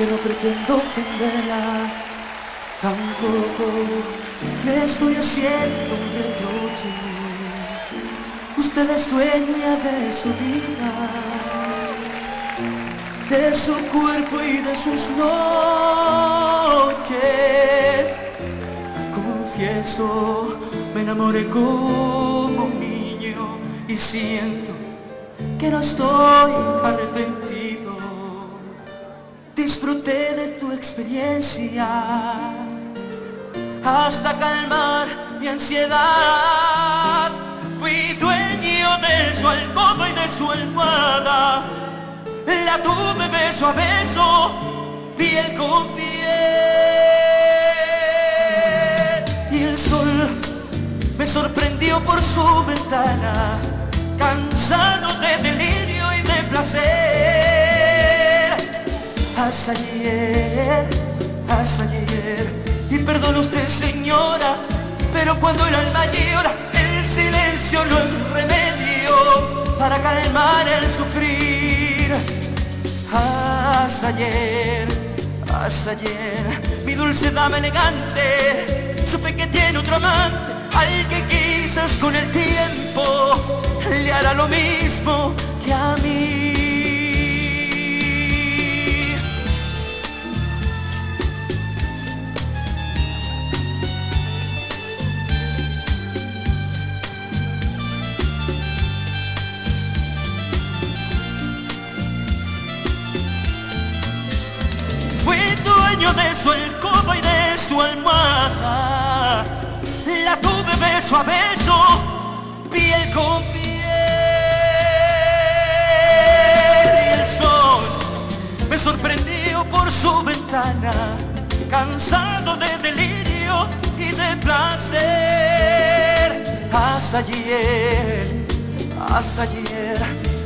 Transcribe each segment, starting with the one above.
que no pretendo ofenderla, tampoco le estoy haciendo un reproche. Usted es dueña de su vida, de su cuerpo y de sus noches. Confieso, me enamoré como un niño y siento que no estoy arrepentido disfruté de tu experiencia hasta calmar mi ansiedad. Fui dueño de su alcoba y de su almohada. La tuve beso a beso, piel con piel. Y el sol me sorprendió por su ventana, cansado de delirio y de placer hasta ayer, hasta ayer. Y perdone usted señora, pero cuando el alma llora, el silencio no es remedio para calmar el sufrir. Hasta ayer, mi dulce dama elegante, supe que tiene otro amante, al que quizás con el tiempo le hará lo mismo de su alcoba y de su almohada. La tuve beso a beso, piel con piel. Y el sol me sorprendió por su ventana, cansado de delirio y de placer. Hasta ayer, hasta ayer.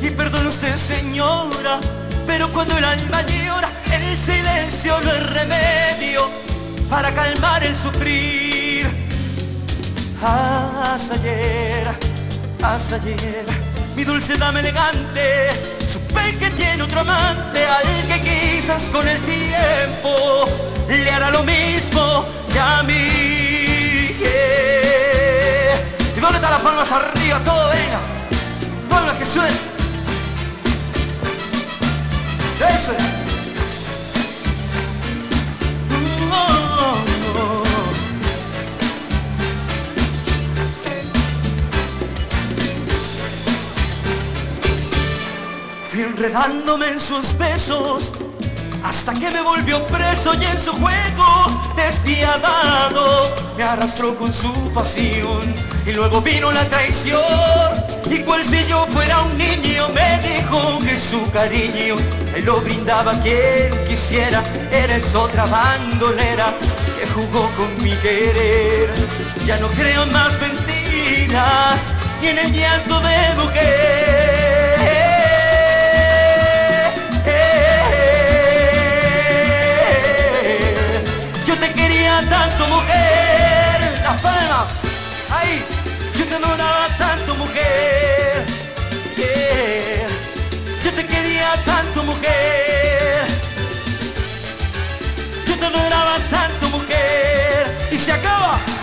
Y perdone usted, señora, pero cuando el alma llora, el silencio no es remedio para calmar el sufrir. Hasta ayer, hasta ayer, mi dulce dama elegante, supe que tiene otro amante, al que quizás con el tiempo le hará lo mismo que a mí. ¿Y dónde están las palmas arriba? Todo venga, palmas que suenen. Enredándome en sus besos hasta que me volvió preso y en su juego despiadado me arrastró con su pasión y luego vino la traición y cual si yo fuera un niño me dijo que su cariño lo brindaba quien quisiera eres otra bandolera que jugó con mi querer. Ya no creo más mentiras ni en el llanto de mujer tanto mujer, las palmas, ahí, yo te adoraba tanto mujer, yo te quería tanto mujer, yo te adoraba tanto mujer, y se acaba.